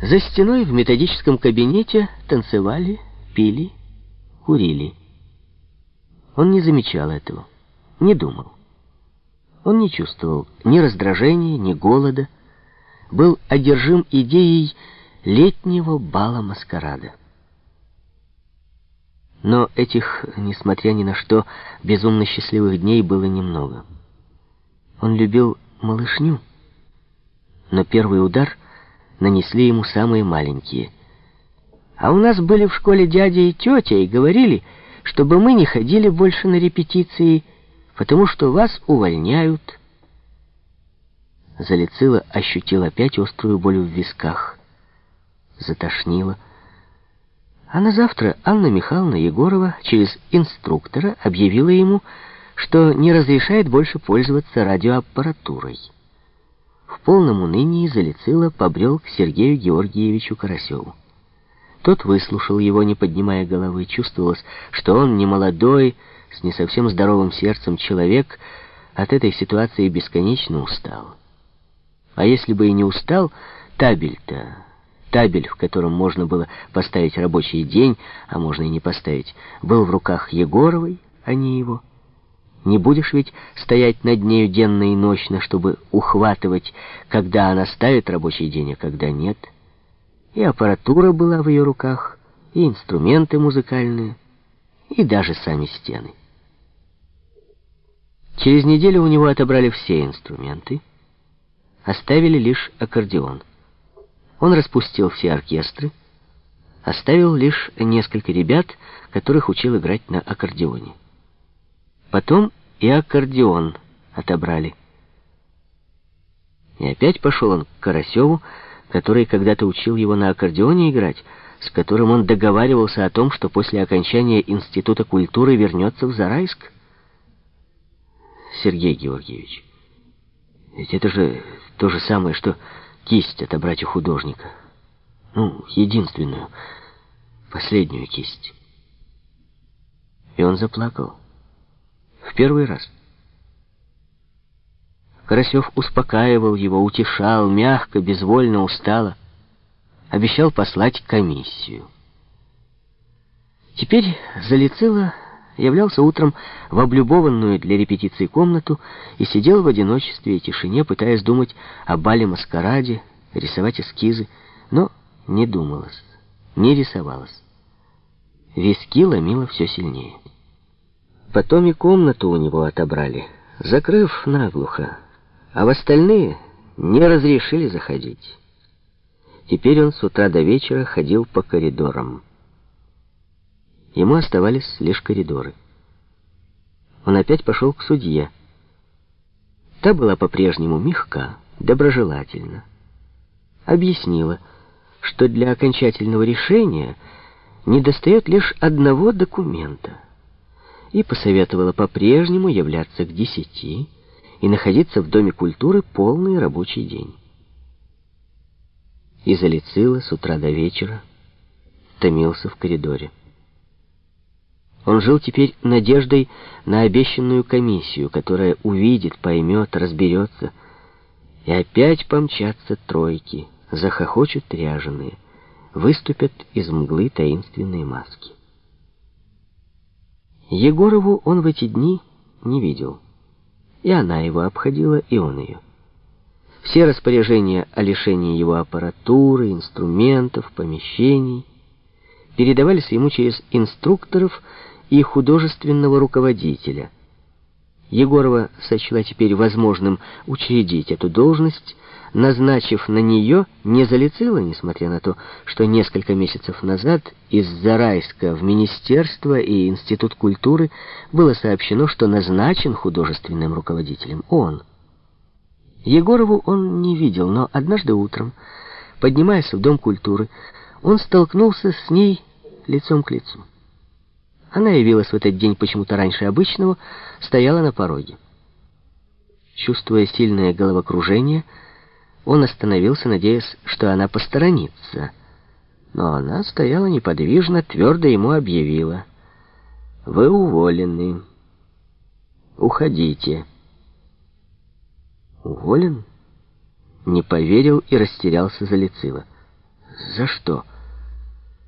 За стеной в методическом кабинете танцевали, пили, курили. Он не замечал этого, не думал. Он не чувствовал ни раздражения, ни голода, был одержим идеей летнего бала маскарада. Но этих, несмотря ни на что, безумно счастливых дней было немного. Он любил малышню, но первый удар нанесли ему самые маленькие. А у нас были в школе дядя и тетя и говорили, чтобы мы не ходили больше на репетиции, потому что вас увольняют. Залицила ощутил опять острую боль в висках. Затошнило. А на завтра Анна Михайловна Егорова через инструктора объявила ему, что не разрешает больше пользоваться радиоаппаратурой. В полном унынии Залицила побрел к Сергею Георгиевичу Карасеву. Тот выслушал его, не поднимая головы. Чувствовалось, что он не молодой, с не совсем здоровым сердцем человек, от этой ситуации бесконечно устал. А если бы и не устал, табель-то Табель, в котором можно было поставить рабочий день, а можно и не поставить, был в руках Егоровой, а не его. Не будешь ведь стоять над нею денно и ночно, чтобы ухватывать, когда она ставит рабочий день, а когда нет. И аппаратура была в ее руках, и инструменты музыкальные, и даже сами стены. Через неделю у него отобрали все инструменты, оставили лишь аккордеон. Он распустил все оркестры, оставил лишь несколько ребят, которых учил играть на аккордеоне. Потом и аккордеон отобрали. И опять пошел он к Карасеву, который когда-то учил его на аккордеоне играть, с которым он договаривался о том, что после окончания Института культуры вернется в Зарайск. Сергей Георгиевич, ведь это же то же самое, что кисть отобрать у художника. Ну, единственную, последнюю кисть. И он заплакал. Первый раз. Карасев успокаивал его, утешал, мягко, безвольно, устало. Обещал послать комиссию. Теперь Залицило являлся утром в облюбованную для репетиции комнату и сидел в одиночестве и тишине, пытаясь думать о бале-маскараде, рисовать эскизы, но не думалось, не рисовалось. Виски ломило все сильнее. Потом и комнату у него отобрали, закрыв наглухо, а в остальные не разрешили заходить. Теперь он с утра до вечера ходил по коридорам. Ему оставались лишь коридоры. Он опять пошел к судье. Та была по-прежнему мягка, доброжелательна. Объяснила, что для окончательного решения недостает лишь одного документа. И посоветовала по-прежнему являться к десяти и находиться в Доме культуры полный рабочий день. И залицила с утра до вечера, томился в коридоре. Он жил теперь надеждой на обещанную комиссию, которая увидит, поймет, разберется. И опять помчатся тройки, захохочут ряженые, выступят из мглы таинственные маски. Егорову он в эти дни не видел. И она его обходила, и он ее. Все распоряжения о лишении его аппаратуры, инструментов, помещений передавались ему через инструкторов, и художественного руководителя. Егорова сочла теперь возможным учредить эту должность, назначив на нее не залицила, несмотря на то, что несколько месяцев назад из Зарайска в Министерство и Институт культуры было сообщено, что назначен художественным руководителем он. Егорову он не видел, но однажды утром, поднимаясь в Дом культуры, он столкнулся с ней лицом к лицу. Она явилась в этот день почему-то раньше обычного, стояла на пороге. Чувствуя сильное головокружение, он остановился, надеясь, что она посторонится. Но она стояла неподвижно, твердо ему объявила. «Вы уволены. Уходите». «Уволен?» Не поверил и растерялся за лицило. За что?